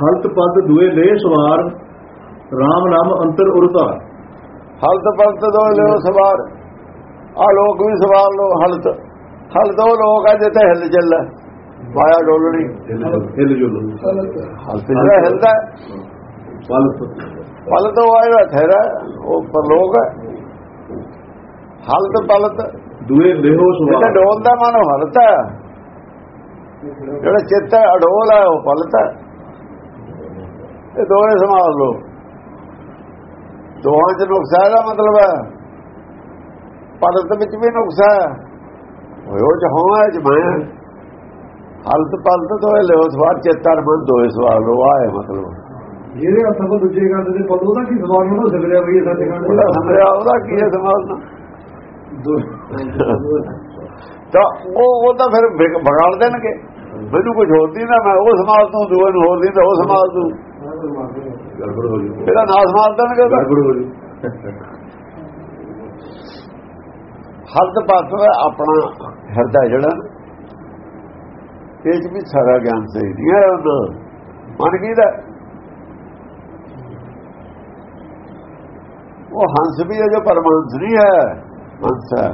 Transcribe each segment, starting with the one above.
ਹਲਤ ਪਦ ਦੁਏ ਲੈ ਸਵਾਰ RAM ਨਾਮ ਅੰਤਰ ਉਰਤਾ ਹਲਤ ਪਲਤ ਦੋ ਲਿਓ ਸਵਾਰ ਆ ਲੋਕ ਵੀ ਸਵਾਰ ਲੋ ਹਲਤ। ਹਲਤ ਉਹ ਲੋਕ ਆ ਜਿੱਥੇ ਹਿੱਲ ਚੱਲ। ਮਾਇਆ ਡੋਲਣੀ। ਹਿਲ ਜੁਲ। ਹਲਤ ਜਿਹੜਾ ਹਿਲਦਾ ਪਲਤ। ਪਲ ਤੋਂ ਆਇਆ ਠਹਿਰਾ ਉਹ ਪਰਲੋਕ ਹੈ। ਹਲਤ ਪਲਤ। ਦੁਏ ਜਿਹੜਾ ਸਵਾਰ। ਡੋਲਦਾ ਮਨ ਉਹ ਹਲਤ ਹੈ। ਜਿਹੜਾ ਚਿੱਤ ਹੈ ਅਡੋਲ ਹੈ ਉਹ ਪਲਤ ਹੈ। ਇਹ ਦੋਵੇਂ ਸੰਭਾਲ ਲੋ ਦੋਹਾਂ ਚ ਨੁਕਸਾ ਦਾ ਮਤਲਬ ਹੈ। ਪਲਤ ਵਿੱਚ ਵੀ ਨੁਕਸਾ ਹੈ। ਉਹ ਚ ਹੋਣਾ ਚ ਮੈਂ। ਹਲਤ ਪਲਤ ਇਹ ਲਿਓ ਸਵਾਰ ਚੇਤਰ ਮਨ ਦੋਏ ਸਵਾਲ ਲੋ ਆਏ ਮਤਲਬ। ਜਿਹੜੇ ਹੱਥਾਂ ਕੋ ਦੂਜੇ ਕਰਦੇ ਤੇ ਪੱਲੂ ਦਾ ਕੀ ਸਵਾਲ ਨੂੰ ਸਗੜਿਆ ਬਈ ਸਾਡੇ ਉਹਦਾ ਸਮਝਿਆ ਉਹਦਾ ਕੀ ਹੈ ਸਮਾਲਣਾ ਤਾਂ ਉਹ ਉਹ ਤਾਂ ਫਿਰ ਵਿਗ- ਵਿਗਾੜ ਦੇਣਗੇ। ਮੈਨੂੰ ਕੁਝ ਹੋਰ ਦੀ ਨਾ ਮੈਂ ਉਹ ਸਮਾਲ ਤੋਂ ਦੂਏ ਨੂੰ ਹੋਰ ਦੀ ਤਾਂ ਉਹ ਸਮਾਲ ਤੂੰ ਗੜਬੜ ਹੋ ਜੂ ਇਹਦਾ ਨਾਂ ਸਮਾਲ ਦੇਣਗੇ ਗੜਬੜ ਹੋ ਜੂ ਹਲਦ ਪਾਸੋਂ ਆਪਣਾ ਹਿਰਦਾ ਜਿਹੜਾ ਇਹ ਵੀ ਸਾਰਾ ਗਿਆਨ ਸਹੀ ਹੈ ਉਹਦਾ। ਮਨ ਕੀ ਦਾ? ਉਹ ਹੰਸ ਵੀ ਹੈ ਜੋ ਪਰਮਾਨਸ ਨਹੀਂ ਹੈ ਹੰਸ ਹੈ।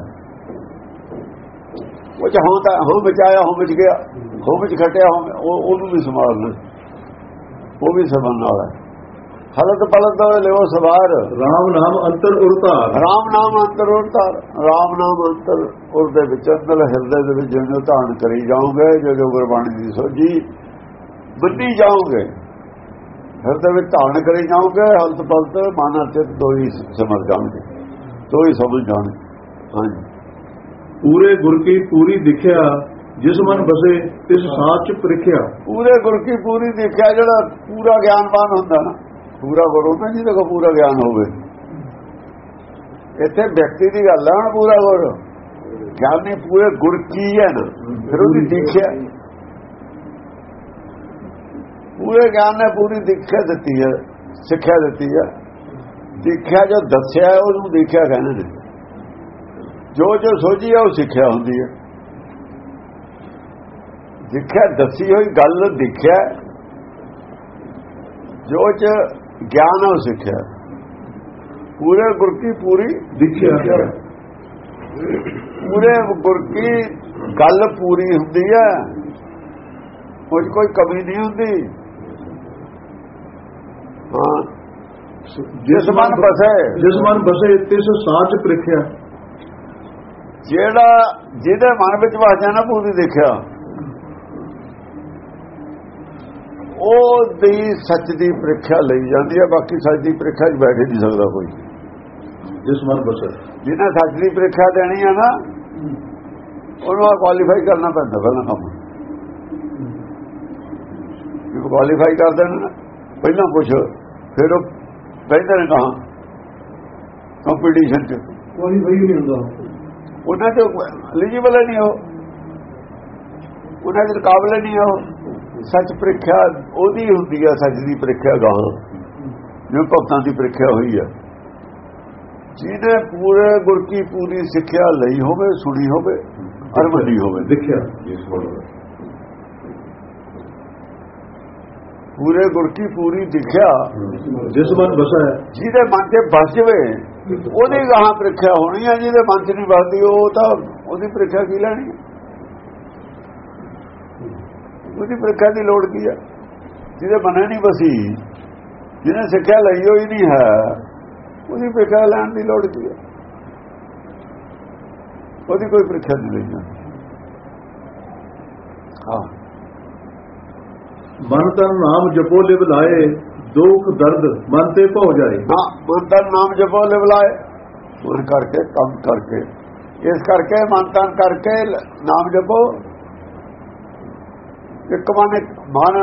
ਉਹ ਚ ਹੁੰਦਾ ਹੋ ਬਚਾਇਆ ਹੋ ਬਚ ਗਿਆ ਹੋ ਵਿੱਚ ਖਟਿਆ ਹੋ ਉਹ ਉਹਨੂੰ ਵੀ ਸੰਭਾਲਣਾ। ਉਹ ਵੀ ਸੰਭਾਲਣ ਵਾਲਾ ਹੈ। ਹਲਤ ਪਲਤ ਹੋਏ ਲਿਓ ਸਵਾਰ। RAM ਨਾਮ ਅੰਤਰ ਉਰਤਾ ਰਾਮ ਨਾਮ ਅੰਤਰ ਉਰਤਾਰ। ਰਾਮ ਨਾਮ ਅੰਤਰ ਉਰਦੇ ਵਿੱਚ ਅੰਦਰ ਹਿਰਦੇ ਦੇ ਵਿੱਚ ਜਿਉਂ ਧਾਰਨ ਕਰੀ ਜਾਓਗੇ ਜੋ ਜੋ ਗੁਰਬਾਣੀ ਦੀ ਸੋਝੀ ਬੰਨੀ ਜਾਓਗੇ। ਹਿਰਦੇ ਵਿੱਚ ਧਾਰਨ ਕਰੀ ਜਾਓਗੇ ਹਲਤ ਪਲਤ ਮਨ ਅਤੇ ਦੋ ਹੀ ਸਮਝ ਜਾਣਗੇ। ਦੋ ਹੀ ਸਮਝ ਜਾਣਗੇ। ਹਾਂਜੀ। ਪੂਰੇ ਗੁਰ ਕੀ ਪੂਰੀ ਦਿਖਿਆ ਜਿਸ ਮਨ ਬਸੇ ਤਿਸ ਸਾਚ ਪ੍ਰਿਖਿਆ ਪੂਰੇ ਗੁਰ ਕੀ ਪੂਰੀ ਦੇਖਿਆ, ਜਿਹੜਾ ਪੂਰਾ ਗਿਆਨਵਾਨ ਹੁੰਦਾ ਨਾ, ਪੂਰਾ ਗੁਰੂ ਹੁੰਦਾ ਜਿਹਦੇ ਕੋਲ ਪੂਰਾ ਗਿਆਨ ਹੋਵੇ। ਇੱਥੇ ਵਿਅਕਤੀ ਦੀ ਗੱਲ ਹੈ ਹੁਣ ਪੂਰਾ ਗੁਰ। ਗਿਆਨੀ ਪੂਰੇ ਗੁਰ ਕੀ ਹੈ ਨਾ? ਫਿਰ ਉਹਦੀ ਦੇਖਿਆ। ਪੂਰੇ ਗਿਆਨ ਨੇ ਪੂਰੀ ਦੇਖਿਆ ਦਿੱਤੀ ਹੈ, ਸਿੱਖਿਆ ਦਿੱਤੀ ਹੈ। ਦੇਖਿਆ ਜੋ ਦੱਸਿਆ, ਉਹਨੂੰ ਦੇਖਿਆ ਕਹਿੰਦੇ ਨੇ। ਜੋ ਜੋ ਸੋਝੀ ਹੈ ਉਹ ਸਿੱਖਿਆ ਹੁੰਦੀ ਹੈ। ਦੇਖਿਆ ਦੱਸੀ ਹੋਈ ਗੱਲ ਦੇਖਿਆ ਜੋ ਚ ਗਿਆਨ ਉਹ ਸਿੱਖਿਆ। ਪੂਰੇ ਗੁਰ ਕੀ ਪੂਰੀ ਦਿਖਿਆ। ਪੂਰੇ ਗੁਰ ਕੀ ਗੱਲ ਪੂਰੀ ਹੁੰਦੀ ਹੈ ਕੁਝ ਕੋਈ ਕਮੀ ਨਹੀਂ ਹੁੰਦੀ। ਹਾਂ। ਜਿਸ ਮਨ ਬਸੇ। ਜਿਸ ਮਨ ਬਸੇ ਤਿਸ ਸਾਚ ਪ੍ਰਿਖਿਆ। ਜਿਹੜਾ ਜਿਹਦੇ ਮਨ ਵਿੱਚ ਵਸ ਜਾਣਾ ਪੂਰੀ ਦੇਖਿਆ। ਉਹ ਦੀ ਸੱਚ ਦੀ ਪ੍ਰੀਖਿਆ ਲਈ ਜਾਂਦੀ ਹੈ ਬਾਕੀ ਸੱਚ ਦੀ ਪ੍ਰੀਖਿਆ 'ਚ ਬੈਠ ਨਹੀਂ ਸਕਦਾ ਕੋਈ। ਜਿਸ ਮਨ ਬਸੇ। ਜਿਹਨੇ ਸੱਚ ਦੀ ਪ੍ਰੀਖਿਆ ਦੇਣੀ ਹੈ ਨਾ ਉਹਨੂੰ ਕੁਆਲੀਫਾਈ ਕਰਨਾ ਪੈਂਦਾ ਪਹਿਲਾਂ ਕੰਮ। ਜੇ ਕੁਆਲੀਫਾਈ ਕਰ ਦੇਣ ਪਹਿਲਾਂ ਪੁੱਛ ਫਿਰ ਉਹ ਬੈਠਦੇ ਨੇ ਕਹਾ ਕੰਪੀਟੀਸ਼ਨ 'ਚ। ਬਈ ਨਹੀਂ ਹੁੰਦਾ। ਉਹਨਾਂ ਚ ਐਲੀਜੀਬਲ ਨਹੀਂ ਹੋ ਉਹਨਾਂ ਦੇ ਕਾਬਲ ਨਹੀਂ ਹੋ ਸੱਚ ਪ੍ਰੀਖਿਆ ਉਹਦੀ ਹੁੰਦੀ ਹੈ ਸੱਚ ਦੀ ਪ੍ਰੀਖਿਆ ਗਾਂ ਜੋ ਭਗਤਾਂ ਦੀ ਪ੍ਰੀਖਿਆ ਹੋਈ ਹੈ ਜਿਹਨੇ ਪੂਰੇ ਗੁਰ ਕੀ ਪੂਰੀ ਸਿੱਖਿਆ ਲਈ ਹੋਵੇ ਸੁਣੀ ਹੋਵੇ ਅਰ ਮੰਨੀ ਹੋਵੇ। ਦਿਖਿਆ ਇਸ ਪੂਰੇ ਗੁਰ ਕੀ ਪੂਰੀ ਦਿਖਿਆ ਜਿਸ ਮਨ ਬਸਾ ਜਿਹਦੇ ਮਨ 'ਚ ਵਸ ਜਵੇ ਉਹਦੀ ਗਾਂ ਪ੍ਰੀਖਿਆ ਹੋਣੀ ਹੈ ਜਿਹਦੇ ਮਨ 'ਚ ਨਹੀਂ ਵਸਦੀ ਉਹ ਤਾਂ ਉਹਦੀ ਪ੍ਰੀਖਿਆ ਕੀ ਲੈਣੀ ਹੈ? ਉਹਦੀ ਪ੍ਰੀਖਿਆ ਦੀ ਲੋੜ ਕੀ ਹੈ ਜਿਹਦੇ ਮਨ ਨਹੀਂ ਵਸੀ ਜਿਹਨੇ ਸਿੱਖਿਆ ਲਈ ਹੋਈ ਨਹੀਂ ਹੈ ਉਹਦੀ ਪ੍ਰੀਖਿਆ ਲੈਣ ਦੀ ਲੋੜ ਕੀ ਹੈ ਉਹਦੀ ਕੋਈ ਪ੍ਰੀਖਿਆ ਨਹੀਂ ਲਈ ਜਾਂਦੀ। ਹਾਂ। ਮਨ ਤਨ ਨਾਮ ਜਪੋ ਲਿਵ ਲਾਏ ਦੁੱਖ ਦਰਦ ਮਨ ਤੇ ਭਉ ਜਾਏ। ਨਾ ਮਨ ਦਾ ਨਾਮ ਜਪੋ ਲਿਵਲਾਏ ਮਨ ਕਰਕੇ ਕੰਮ ਕਰਕੇ। ਇਸ ਕਰਕੇ ਮਨ ਤਨ ਕਰਕੇ ਨਾਮ ਜਪੋ। ਇੱਕ ਮਨ ਮਨ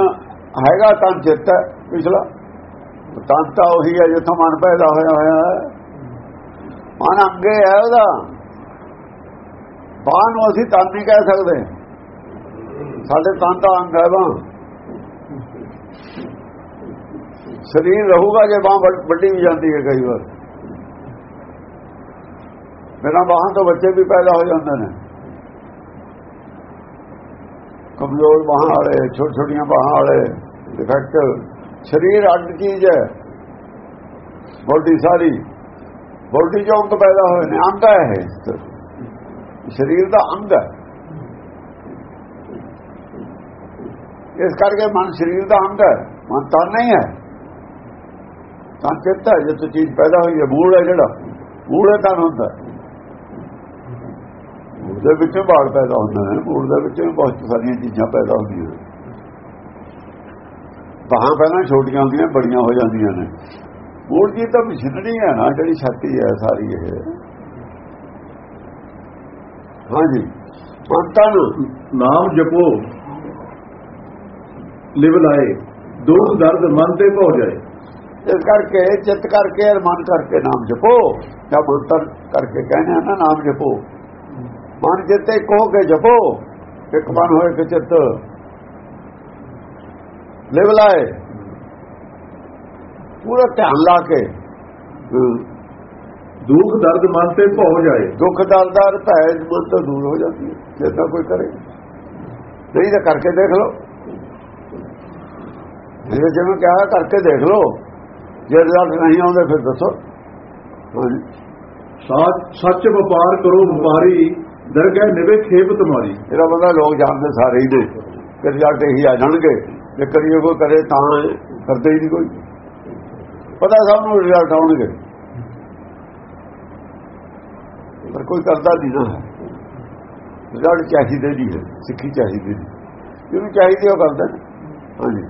ਹੈਗਾ ਤਾਂ ਚਿੱਤ ਹੈ, ਪਿਛਲਾ। ਤਨ ਤਾਂ ਉਹੀ ਹੈ ਜਿੱਥੋਂ ਮਨ ਪੈਦਾ ਹੋਇਆ ਹੋਇਆ ਮਨ ਅੰਗੇ ਹੈ ਉਹਦਾ। ਬਾਹ ਨੂੰ ਅਸੀਂ ਤਨ ਨਹੀਂ ਕਹਿ ਸਕਦੇ। ਸਾਡੇ ਤਨ ਤਾਂ ਅੰਗ ਹੈ ਬਾਂਹ। ਸਰੀਰ ਰਹੂਗਾ ਜੇ ਬਾਹ ਵੱਡੀ ਵੀ ਜਾਂਦੀ ਹੈ ਕਈ ਵਾਰ। ਮੇਰਾ ਬਾਹਾਂ ਤੋਂ ਬੱਚੇ ਵੀ ਪੈਦਾ ਹੋ ਜਾਂਦੇ ਨੇ। ਕਮਜ਼ੋਰ ਬਾਹਾਂ ਵਾਲੇ ਛੋਟ ਛੋਟੀਆਂ ਬਾਹਾਂ ਵਾਲੇ ਡਿਫੈਕਟ ਸਰੀਰ ਅੱਡ ਚੀਜ਼ ਹੈ। ਬੋਡੀ ਸਾਰੀ, ਬੋਡੀ ਚੋਂ ਅੰਗ ਪੈਦਾ ਹੋਏ ਨੇ, ਅੰਗ ਹੈ ਇਹ। ਸਰੀਰ ਦਾ ਅੰਗ ਹੈ। ਇਸ ਕਰਕੇ ਮਨ ਸਰੀਰ ਦਾ ਅੰਗ ਹੈ, ਮਨ ਤਾਂ ਨਹੀਂ ਹੈ। ਤਾਂ ਚਿੱਤ ਹੈ ਜਿੱਥੇ ਚੀਜ਼ ਪੈਦਾ ਹੋਈ ਹੈ, ਮੂਲ ਹੈ ਜਿਹੜਾ। ਮੂਲ ਹੈ ਤਾਂ ਹੁੰਦਾ ਦੇ ਵਿੱਚੋਂ ਬਾੜ ਪੈਦਾ ਹੁੰਦਾ ਹੈ ਮੂਲ ਦੇ ਵਿੱਚੋਂ ਬਹੁਤ ਸਾਰੀਆਂ ਚੀਜ਼ਾਂ ਪੈਦਾ ਹੁੰਦੀਆਂ ਨੇ। ਬਾਹਾਂ ਪਹਿਲਾਂ ਛੋਟੀਆਂ ਹੁੰਦੀਆਂ ਬੜੀਆਂ ਹੋ ਜਾਂਦੀਆਂ ਨੇ। ਮੂਲ ਜੀ ਤਾਂ ਮਸ਼ੀਨਰੀ ਹੈ ਨਾ ਜਿਹੜੀ ਛਾਤੀ ਹੈ ਸਾਰੀ ਇਹ। ਹਾਂਜੀ। ਨੂੰ। ਨਾਮ ਜਪੋ। ਲਿਵ ਲਾਏ। ਦੁੱਖ ਦਰਦ ਮਨ ਤੇ ਭੋ ਜਾਏ। ਇਸ ਕਰਕੇ ਚਿੱਤ ਕਰਕੇ ਮਨ ਕਰਕੇ ਨਾਮ ਜਪੋ। ਜਾਂ ਮੰਤਰ ਕਰਕੇ ਕਹਿੰਦੇ ਆ ਨਾ ਨਾਮ ਜਪੋ। ਮਨ ਜਿੱਤੇ ਕੋ ਕੇ ਜਪੋ ਇੱਕ ਮਨ ਹੋਏ ਕਿ ਚਿੱਤ। ਲਿਵ ਲਾਏ ਪੂਰਾ ਧਿਆਨ ਲਾ ਕੇ। ਦੁੱਖ ਦਰਦ ਮਨ ਤੇ ਭੋ ਜਾਏ। ਦੁੱਖ ਦਰਦਾਰ ਭੈ ਮਨ ਤੋਂ ਦੂਰ ਹੋ ਜਾਂਦੀ ਹੈ। ਜੇ ਤਾਂ ਕੋਈ ਕਰੇ। ਨਹੀਂ ਤਾਂ ਕਰਕੇ ਦੇਖ ਲਓ। ਜੇ ਜਿਵੇਂ ਕਿਹਾ ਕਰਕੇ ਦੇਖ ਲਓ। ਜੇ ਰਿਜ਼ਲਟ ਨਹੀਂ ਆਉਂਦੇ ਫਿਰ ਦੱਸੋ। ਸੱਚ ਵਪਾਰ ਕਰੋ ਵਪਾਰੀ। ਦਰਗਹਿ ਨਿਵੇ ਖੇਪ ਤੁਮਾਰੀ। ਇਹਦਾ ਬੰਦਾ ਲੋਕ ਜਾਣਦੇ ਸਾਰੇ ਹੀ ਨੇ ਕਿ ਰਿਜ਼ਲਟ ਇਹੀ ਆ ਜਾਣਗੇ। ਜੇ ਕਰੀਏ ਕੋਈ ਕਰੇ ਤਾਂ ਕਰਦੇ ਹੀ ਨਹੀਂ ਕੋਈ। ਪਤਾ ਸਭ ਨੂੰ ਰਿਜ਼ਲਟ ਆਉਣਗੇ। ਪਰ ਕੋਈ ਕਰਦਾ ਨਹੀਂ ਨਾ। ਰਿਜ਼ਲਟ ਚਾਹੀਦੇ ਨਹੀਂ ਹੈ। ਸਿੱਖੀ ਚਾਹੀਦੀ ਨਹੀਂ ਜਿਹਨੂੰ ਚਾਹੀਦੀ ਉਹ ਕਰਦਾ। ਹਾਂਜੀ।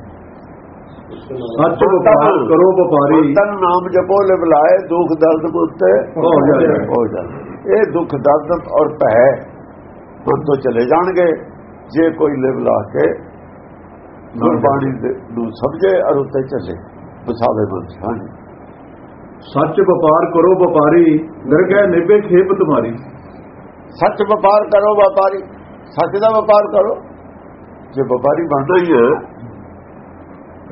ਸੱਚ ਵਪਾਰ ਕਰੋ ਵਪਾਰੀ। ਤਨ ਨਾਮ ਜਪੋ ਲਿਵਲਾਏ ਦੁੱਖ ਦਰਦ ਮੁਕਤ ਹੋ ਜਾਏ। ਹੋ ਜਾਏ ਇਹ ਦੁੱਖ ਦਰਦ ਔਰ ਭੈ ਮਨ ਤੋਂ ਚਲੇ ਜਾਣਗੇ। ਜੇ ਕੋਈ ਲਿਵਲਾ ਕੇ ਗੁਰਬਾਣੀ ਦੇ- ਨੂੰ ਸਮਝੇ ਔਰ ਉੱਤੇ ਚੱਲੇ ਬਸਾਵੇ ਮਨ। ਹਾਂਜੀ ਸੱਚ ਵਪਾਰ ਕਰੋ ਵਪਾਰੀ ਦਰਗਹਿ ਨਿਵੇ ਖੇਪ ਤੁਮਾਰੀ। ਸੱਚ ਵਪਾਰ ਕਰੋ ਵਪਾਰੀ ਸੱਚ ਦਾ ਵਪਾਰ ਕਰੋ। ਜੇ ਵਪਾਰੀ ਬਣਨਾ ਹੀ ਹੈ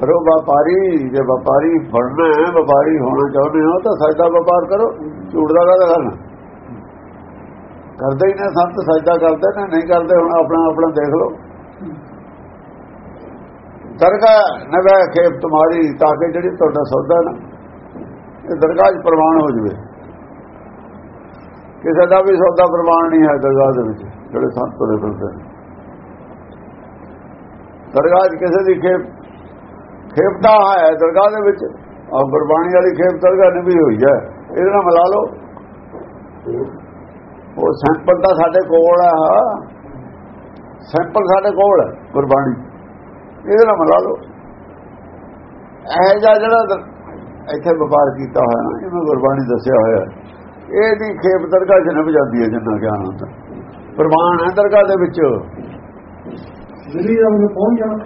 ਕਰੋ ਵਪਾਰੀ। ਜੇ ਵਪਾਰੀ ਬਣਨਾ ਹੈ ਵਪਾਰੀ ਹੋਣਾ ਚਾਹੁੰਦੇ ਹੋ ਤਾਂ ਸੱਚ ਦਾ ਵਪਾਰ ਕਰੋ ਝੂਠ ਦਾ ਕਰਨਾ? ਕਰਦੇ ਹੀ ਨੇ, ਸੰਤ ਸਜਦਾ ਕਰਦੇ ਨੇ, ਨਹੀਂ ਕਰਦੇ ਹੁਣ ਆਪਣਾ ਆਪਣਾ ਦੇਖ ਲਓ। ਦਰਗਾਹ ਨਵੈ ਖੇਪ ਤੁਮਾਰੀ ਤਾਂ ਕਿ ਜਿਹੜੀ ਤੁਹਾਡਾ ਸੌਦਾ ਨਾ, ਇਹ ਦਰਗਾਹ 'ਚ ਪ੍ਰਮਾਣ ਹੋ ਜਵੇ। ਕਿਸੇ ਦਾ ਵੀ ਸੌਦਾ ਪ੍ਰਮਾਣ ਨਹੀਂ ਹੈ ਦਰਗਾਹ ਦੇ ਵਿੱਚ, ਜਿਹੜੇ ਸੰਤ ਤੁਰੇ ਫਿਰਦੇ ਨੇ। ਦਰਗਾਹ 'ਚ ਕਿਸੇ ਦੀ ਖੇਪ ਖੇਪਤਾ ਹੈ, ਦਰਗਾਹ ਦੇ ਵਿੱਚ ਆ ਗੁਰਬਾਣੀ ਵਾਲੀ ਖੇਪ ਦਰਗਾਹ ਨੇ ਹੋਈ ਹੈ। ਇਹਦੇ ਨਾਲ ਮਿਲਾ ਲਓ। ਉਹ ਸੈਂਪਲ ਤਾਂ ਸਾਡੇ ਕੋਲ ਆ। ਸੈਂਪਲ ਸਾਡੇ ਕੋਲ ਹੈ ਗੁਰਬਾਣੀ। ਇਹਦੇ ਨਾਲ ਮਿਲਾ ਲਓ। ਇਹ ਜਿਹਾ ਜਿਹੜਾ ਦ- ਇੱਥੇ ਵਪਾਰ ਕੀਤਾ ਹੋਇਆ ਨਾ ਇਹਨੂੰ ਗੁਰਬਾਣੀ ਦੱਸਿਆ ਹੋਇਆ। ਇਹਦੀ ਖੇਪ ਦਰਗਾਹ 'ਚ ਨਿਭ ਜਾਂਦੀ ਹੈ ਜਿੰਨਾ ਗਿਆਨ ਹੁੰਦਾ। ਪ੍ਰਮਾਣ ਹੈ ਦਰਗਾਹ ਦੇ ਵਿੱਚ। ਨਿਧੀ ਦਾ ਮਤਲਬ ਪਹੁੰਚ ਜਾਣਾ।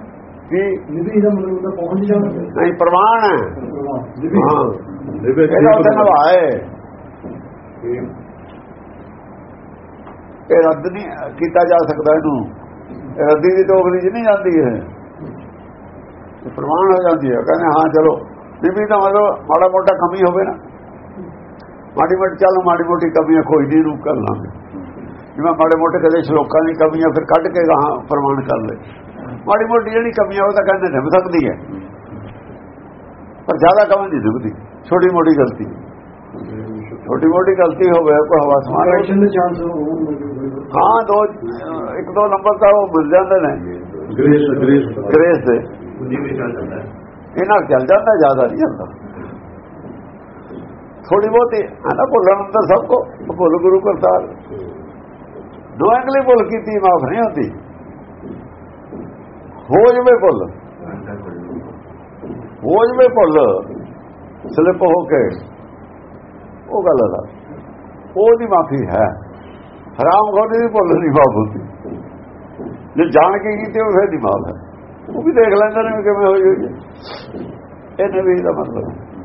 ਕੀ? ਨਿਧੀ ਦਾ ਉਹਦਾ ਪਹੁੰਚ ਜਾਣਾ। ਨਹੀਂ ਪ੍ਰਮਾਣ ਹੈ। ਨਿਧੀ। ਹਾਂ। ਇਹਦਾ ਉੱਤੇ ਖੇਪ ਨਵਾਏ ਇਹ ਰੱਦ ਨਹੀਂ ਕੀਤਾ ਜਾ ਸਕਦਾ ਇਹਨੂੰ। ਰੱਦੀ ਦੀ ਟੋਕਰੀ 'ਚ ਨਹੀਂ ਜਾਂਦੀ ਹੈ ਪ੍ਰਮਾਣ ਹੋ ਜਾਂਦੀ ਹੈ। ਕਹਿੰਦੇ, ਹਾਂ, ਚਲੋ। ਬੀਬੀ ਦਾ ਮਤਲਬ ਮਾੜਾ ਮੋਟਾ ਕਮੀ ਹੋਵੇ ਨਾ। ਮਾੜੀ ਮੋਟੀ, ਚੱਲ ਮਾੜੀ ਮੋਟੀ ਕਮੀਆਂ ਕੋਈ ਨਹੀਂ ਰੂਪ ਕਰ ਲਾਂਗੇ। ਜਿਵੇਂ ਮਾੜੇ ਮੋਟੇ ਕਦੇ ਸ਼ਲੋਕਾਂ ਦੀ ਕਮੀਆਂ ਫਿਰ ਕੱਢ ਕੇ ਗਾਹਾਂ ਪ੍ਰਮਾਣ ਕਰ ਲੈ ਮਾੜੀ ਮੋਟੀ ਜਿਹੜੀ ਕਮੀਆਂ, ਉਹ ਤਾਂ ਕਹਿੰਦੇ ਨਿਭ ਸਕਦੀ ਹੈ। ਪਰ ਜ਼ਿਆਦਾ ਕਮੀ ਨਹੀਂ ਨਿਭਦੀ ਛੋਟੀ ਮੋਟੀ ਗਲਤੀ। ਛੋਟੀ ਮੋਟੀ ਗਲਤੀ ਹੋਵੇ ਕੋਈ ਹਵਾ ਸਮਾਨ ਚਾਂਸ ਹੋਣ। ਹਾਂ ਦੋ ਇੱਕ ਦੋ ਨੰਬਰ ਤਾਂ ਉਹ ਮਿਲ ਜਾਂਦੇ ਨੇ। Grace grace. ਗ੍ਰੇਸ ਦੇ। ਇਹਨਾਂ ਚੱਲ ਜਾਂਦਾ ਜ਼ਿਆਦਾ ਨਹੀਂ ਜਾਂਦਾ ਥੋੜੀ ਬਹੁਤੀ ਆਨਾ ਭੁੱਲਣ ਅੰਦਰ ਸਭ ਕੋ ਭੁੱਲ ਗੁਰੂ ਕਰਤਾਰ। ਦੁਆਂਗਲੀ ਭੁੱਲ ਕੀਤੀ ਮਾਫ ਨਹੀਂ ਹੁੰਦੀ। ਹੋ ਜਵੇ ਭੁੱਲ। ਹੋ ਜਵੇ ਭੁੱਲ ਸਲਿਪ ਹੋ ਕੇ। ਉਹ ਗੱਲ ਦਾ ਉਹਦੀ ਮਾਫੀ ਹੈ। ਹਰਾਮ ਖੋਰੀ ਦੀ ਭੁੱਲ ਨਹੀਂ ਮਾਫ ਹੁੰਦੀ ਜੇ ਜਾਣ ਕੇ ਕੀਤੀ ਉਹ ਫਿਰ ਨਹੀਂ ਮਾਫ ਹੈ। ਉਹ ਵੀ ਦੇਖ ਲੈਂਦੇ ਨੇ ਕਿਵੇਂ ਹੋਈ ਹੋਈ ਹੈ। ਇਹ ਨਵੀਂ ਦਾ ਮਤਲਬ। ਹੈ।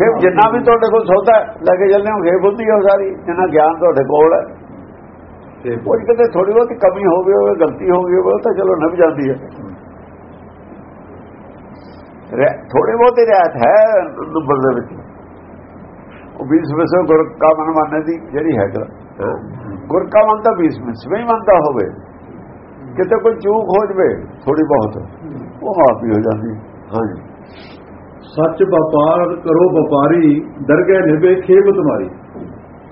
ਖੇਪ ਜਿੰਨਾ ਵੀ ਤੁਹਾਡੇ ਕੋਲ ਸੌਦਾ ਲੈ ਕੇ ਚੱਲਦੇ ਹੋ ਖੇਪ ਹੁੰਦੀ ਹੈ ਸਾਰੀ। ਜਿੰਨਾ ਗਿਆਨ ਤੁਹਾਡੇ ਕੋਲ ਹੈ। ਖੇਪ। ਉਹ ਕਿਤੇ ਥੋੜੀ ਬਹੁਤੀ ਕਮੀ ਹੋ ਗਈ ਹੋਵੇ ਗਲਤੀ ਹੋ ਗਈ ਹੋਵੇ ਤਾਂ ਚਲੋ ਨਿਭ ਜਾਂਦੀ ਹੈ। ਥੋੜੀ ਬਹੁਤੀ ਰਿਆਇਤ ਹੈ ਨੰਬਰ ਦੇ ਵਿੱਚ। ਉਹ 20 ਵਿਸੋ ਗੁਰ ਕਾ ਮਨ ਮੰਨੇ ਦੀ ਜਿਹੜੀ ਹੈ ਹੈਂ। ਗੁਰ ਕਾ ਮਨ ਤਾਂ 20 ਵਿੱਚ ਵੀ ਮੰਨਦਾ ਹੋਵੇ। ਕਿਤੇ ਕੋਈ ਚੂਕ ਹੋ ਜਵੇ ਥੋੜੀ ਬਹੁਤ ਉਹ ਮਾਫੀ ਹੋ ਜਾਂਦੀ। ਹਾਂਜੀ ਸੱਚ ਵਪਾਰ ਕਰੋ ਵਪਾਰੀ ਦਰਗਹਿ ਨਿਭੇ ਖੇਬ ਤੁਮਾਰੀ।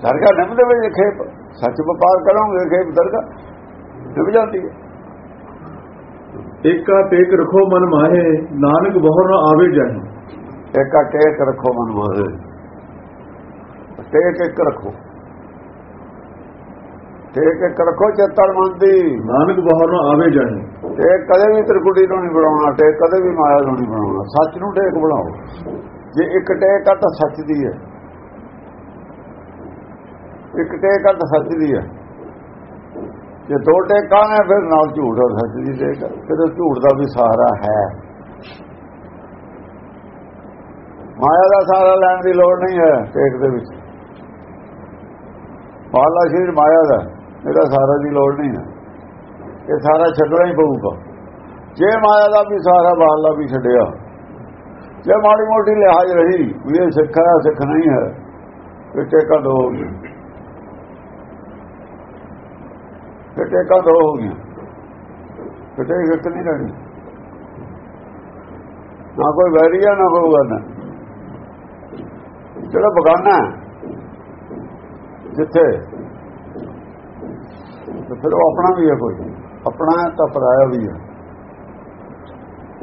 ਦਰਗਾ ਨਿਭ ਦੇ ਵਿੱਚ ਖੇਪ ਸੱਚ ਵਪਾਰ ਕਰੋਗੇ ਖੇਪ ਦਰਗਾ ਨਿਭ ਜਾਂਦੀ ਹੈ। ਏਕਾ ਟੇਕ ਰਖੋ ਮਨ ਮਾਹੇ ਨਾਨਕ ਬਹੁ ਨਾ ਆਵੇ ਜਾਹੇ। ਏਕਾ ਟੇਕ ਰੱਖੋ ਮਨ ਮਾਹੇ। ਟੇਕ ਇੱਕ ਰੱਖੋ। ਟੇਕ ਇੱਕ ਰੱਖੋ ਚੇਤਨ ਮਨ ਦੀ। ਨਾਨਕ ਬਹੁ ਨਾ ਆਵੇ ਜਾਹੇ ਟੇਕ ਕਦੇ ਵੀ ਤ੍ਰਿਕੁਟੀ ਨੂੰ ਨਹੀਂ ਬਣਾਉਣਾ ਟੇਕ ਕਦੇ ਵੀ ਮਾਇਆ ਨੂੰ ਨਹੀਂ ਬਣਾਉਣਾ ਸੱਚ ਨੂੰ ਟੇਕ ਬਣਾਓ ਜੇ ਇੱਕ ਟੇਕ ਆ ਤਾਂ ਸੱਚ ਦੀ ਹੈ। ਇੱਕ ਟੇਕ ਆ ਤਾਂ ਸੱਚ ਦੀ ਹੈ। ਜੇ ਦੋ ਟੇਕਾਂ ਨੇ ਫਿਰ ਨਾਲ ਝੂਠ ਔਰ ਸੱਚ ਦੀ ਟੇਕ। ਫਿਰ ਉਹ ਝੂਠ ਦਾ ਵੀ ਸਹਾਰਾ ਹੈ। ਮਾਇਆ ਦਾ ਸਹਾਰਾ ਲੈਣ ਦੀ ਲੋੜ ਨਹੀਂ ਹੈ ਟੇਕ ਦੇ ਵਿੱਚ। ਪਾਲਾ ਸ਼ਰੀਰ ਮਾਇਆ ਦਾ ਇਹਦਾ ਸਾਰਾ ਦੀ ਲੋੜ ਨਹੀਂ ਹੈ। ਇਹ ਸਾਰਾ ਛੱਡਣਾ ਹੀ ਪਊਗਾ। ਜੇ ਮਾਇਆ ਦਾ ਵੀ ਸਾਰਾ ਬਾਹਲਾ ਵੀ ਛੱਡਿਆ ਜੇ ਮਾੜੀ ਮੋਟੀ ਲਿਹਾਜ਼ ਰਹੀ ਵੀ ਇਹ ਸਿੱਖ ਹੈ ਸਿੱਖ ਨਹੀਂ ਹੈ ਫਿਰ ਟੇਕਾ ਦੋ ਹੋ ਗਈ ਫਿਰ ਟੇਕਾ ਦੋ ਹੋ ਗਿਆ। ਫਿਰ ਟੇਕ ਇੱਕ ਨਹੀਂ ਰਹਿਣੀ। ਨਾ ਕੋਈ ਵੈਰੀ ਹੈ ਨਾ ਕੋਈ ਬਗਾਨਾ ਜਿਹੜਾ ਬਗਾਨਾ ਹੈ, ਜਿੱਥੇ ਤੇ ਫਿਰ ਉਹ ਆਪਣਾ ਵੀ ਹੈ ਕੋਈ। ਆਪਣਾ ਤਾਂ ਪਰਾਇਆ ਵੀ ਹੈ।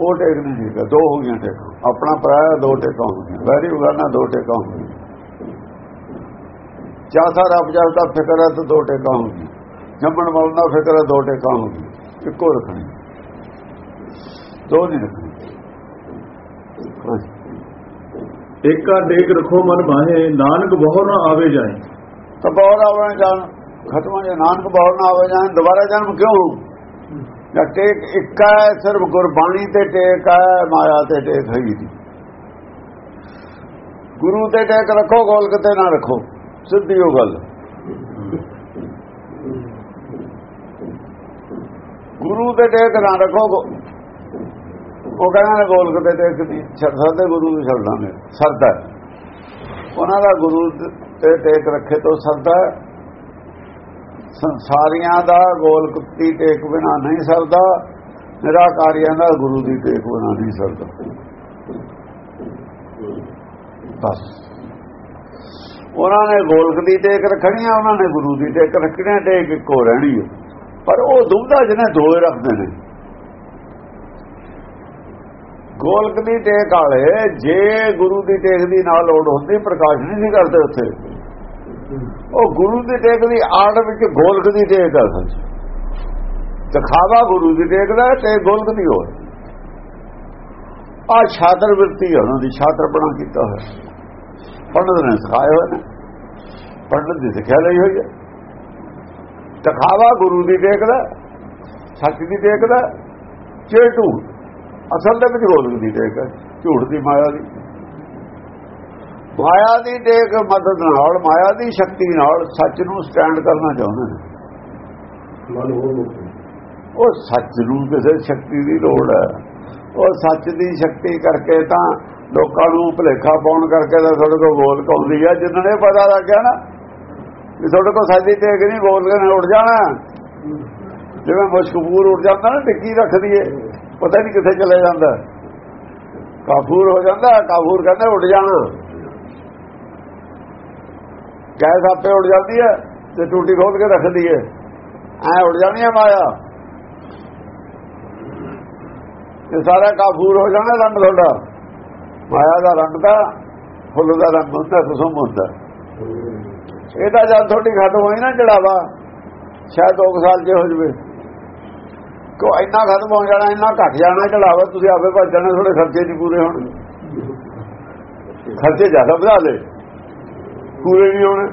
ਉਹ ਟੇਕ ਨਹੀਂ ਠੀਕ ਦੋ ਹੋ ਗਈਆਂ ਟੇਕਾਂ। ਆਪਣਾ ਪਰਾਇਆ, ਦੋ ਟੇਕਾਂ ਹੋ ਗਈਆਂ। ਵੈਰੀ ਬਗਾਨਾ ਦੋ ਟੇਕਾਂ ਹੋ ਗਈਆਂ। ਚਾਹਤਾ ਰੱਬ ਦਾ ਫਿਕਰ ਹੈ ਤਾਂ ਦੋ ਟੇਕਾਂ ਹੋ ਗਈਆਂ। ਜੰਮਣ ਵਾਲਾ ਦਾ ਫਿਕਰ ਹੈ, ਦੋ ਟੇਕਾਂ ਹੋ ਗਈਆਂ। ਇੱਕੋ ਰੱਖਣੀ। ਦੋ ਨਹੀਂ ਰੱਖਣੀ। ਹਾਂਜੀ। ਏਕਾ ਟੇਕ ਰਖੋ ਮਨ ਬਾਹੇ ਨਾਨਕ ਬਹੁ ਨਾ ਆਵੇ ਜਾਏ। ਤਾਂ ਬੌਰ ਆਵਣ ਜਾਣ ਖਤਮ ਹੋ ਜਾ ਨਾਨਕ ਬੌਰ ਨਾ ਆਵੇ ਜਾਣ ਦੁਬਾਰਾ ਜਨਮ ਕਿਉਂ? ਜਾਂ ਟੇਕ ਇੱਕ ਹੈ ਸਿਰਫ ਗੁਰਬਾਣੀ ਤੇ ਟੇਕ ਹੈ, ਮਾਇਆ ਤੇ ਟੇਕ ਹੈ ਹੀ ਗੁਰੂ ਤੇ ਟੇਕ ਰੱਖੋ, ਗੋਲਕ ਤੇ ਨਾ ਰੱਖੋ। ਸਿੱਧੀ ਉਹ ਗੱਲ। ਗੁਰੂ ਤੇ ਟੇਕ ਨਾ ਰੱਖੋ ਉਹ ਕਹਿੰਦਾ ਨੇ ਗੋਲਕ ਤੇ ਟੇਕ ਦੀ ਛੱਡਦਾ ਗੁਰੂ ਨੂੰ ਛੱਡਦਾ ਨੇ ਸਰਦਾ ਉਹਨਾਂ ਦਾ ਗੁਰੂ ਤੇ ਟੇਕ ਰੱਖੇ ਤੋਂ ਸਰਦਾ ਸੰਸਾਰੀਆਂ ਦਾ ਗੋਲਕਤੀ ਟੇਕ ਬਿਨਾ ਨਹੀਂ ਸਰਦਾ, ਨਿਰਾਕਾਰੀਆਂ ਦਾ ਗੁਰੂ ਦੀ ਟੇਕ ਬਿਨਾ ਨਹੀਂ ਸਰਦਾ। ਬਸ। ਉਹਨਾਂ ਨੇ ਗੋਲਕ ਦੀ ਟੇਕ ਰੱਖਣੀ ਆ, ਉਹਨਾਂ ਨੇ ਗੁਰੂ ਦੀ ਟੇਕ ਰੱਖਣੀ ਆ, ਟੇਕ ਇੱਕੋ ਰਹਿਣੀ ਹੈ ਪਰ ਉਹ ਦੁਬਦਾ ਜਿਹਨੇ ਦੋਏ ਰੱਖਦੇ ਨੇ। ਗੋਲਕ ਦੀ ਟੇਕ ਵਾਲੇ, ਜੇ ਗੁਰੂ ਦੀ ਟੇਕ ਦੀ ਨਾਲ ਲੋੜ ਹੁੰਦੀ, ਪ੍ਰਕਾਸ਼ ਨਹੀਂ ਸੀ ਕਰਦੇ ਉੱਥੇ। ਉਹ ਗੁਰੂ ਦੀ ਟੇਕ ਦੀ ਆੜ ਵਿੱਚ ਗੋਲਕ ਦੀ ਟੇਕ ਆ ਸੱਚ। ਦਿਖਾਵਾ ਗੁਰੂ ਦੀ ਟੇਕ ਦਾ ਤੇ ਗੋਲਕ ਦੀ ਹੋਰ। ਆ ਛਾਤਰ ਵਰਤੀ ਉਹਨਾਂ ਦੀ ਛਾਤਰਪਣਾ ਕੀਤਾ ਹੋਇਆ। ਪੰਡਤ ਨੇ ਸਿਖਾਇਆ ਹੋਇਆ ਨੇ। ਪੰਡਤ ਦੀ ਸਿੱਖਿਆ ਲਈ ਹੋਈ ਹੈ। ਦਿਖਾਵਾ ਗੁਰੂ ਦੀ ਟੇਕ ਦਾ, ਸੱਚ ਦੀ ਟੇਕ ਦਾ, ਚੇਟੂ। ਅਸਲ ਦੇ ਵਿੱਚ ਗੋਲਕ ਦੀ ਟੇਕ ਹੈ ਝੂਠ ਦੀ ਮਾਇਆ ਦੀ। ਮਾਇਆ ਦੀ ਟੇਕ ਮਦਦ ਨਾਲ ਮਾਇਆ ਦੀ ਸ਼ਕਤੀ ਨਾਲ ਸੱਚ ਨੂੰ ਸਟੈਂਡ ਕਰਨਾ ਚਾਹੁੰਦੇ ਨੇ। ਉਹ ਸੱਚ ਨੂੰ ਕਿਸੇ ਸ਼ਕਤੀ ਦੀ ਲੋੜ ਹੈ। ਉਹ ਸੱਚ ਦੀ ਸ਼ਕਤੀ ਕਰਕੇ ਤਾਂ ਲੋਕਾਂ ਨੂੰ ਭੁਲੇਖਾ ਪਾਉਣ ਕਰਕੇ ਤਾਂ ਤੁਹਾਡੇ ਕੋਲ ਗੋਲ ਕਾਉਂਦੀ ਹੈ। ਜਿੰਨਾਂ ਨੇ ਪਤਾ ਲੱਗ ਗਿਆ ਨਾ ਵੀ ਤੁਹਾਡੇ ਕੋਲ ਸੱਚ ਦੀ ਟੇਕ ਨਹੀਂ ਗੋਲ ਨੇ ਉੱਡ ਜਾਣਾ। ਜਿਵੇਂ ਮਸ਼ਕੂਰ ਉੱਡ ਜਾਂਦਾ ਨਾ ਟਿੱਕੀ ਰੱਖਦੀ ਏ ਪਤਾ ਨਹੀਂ ਕਿੱਥੇ ਚਲੇ ਜਾਂਦਾ। ਕਾਫੂਰ ਹੋ ਜਾਂਦਾ, ਕਾਫੂਰ ਕਹਿੰਦਾ ਉੱਡ ਜਾਣਾ। ਗੈਸ ਆਪੇ ਉੱਡ ਜਾਂਦੀ ਹੈ ਤੇ ਟੂਟੀ ਖੋਲ ਕੇ ਰੱਖਦੀ ਹੈ ਐ ਉੱਡ ਜਾਣੀ ਹੈ ਮਾਇਆ। ਇਹ ਸਾਰਾ ਕਾਫੂਰ ਹੋ ਜਾਣਾ ਰੰਗ ਤੁਹਾਡਾ। ਮਾਇਆ ਦਾ ਰੰਗ ਦਾ ਫੁੱਲ ਦਾ ਰੰਗ ਹੁੰਦਾ ਕੁਸਮ ਹੁੰਦਾ। ਇਹ ਤਾਂ ਜਦ ਤੁਹਾਡੀ ਖਤਮ ਹੋਈ ਨਾ ਚੜਾਵਾ ਸ਼ਾਇਦ 2 ਸਾਲ ਜੇ ਹੋ ਜਵੇ। ਕੋ ਇੰਨਾ ਖਤਮ ਹੋ ਜਾਣਾ, ਇੰਨਾ ਘਟ ਜਾਣਾ ਚੜਾਵਾ ਤੁਸੀਂ ਆਪੇ ਭੱਜ ਜਾਣਾ, ਤੁਹਾਡੇ ਖਰਚੇ ਨਹੀਂ ਪੂਰੇ ਹੋਣ। ਖਰਚੇ ਜ਼ਿਆਦਾ ਵਧਾ ਲੈ ਪੂਰੇ ਨਹੀਂ ਹੋਣੇ।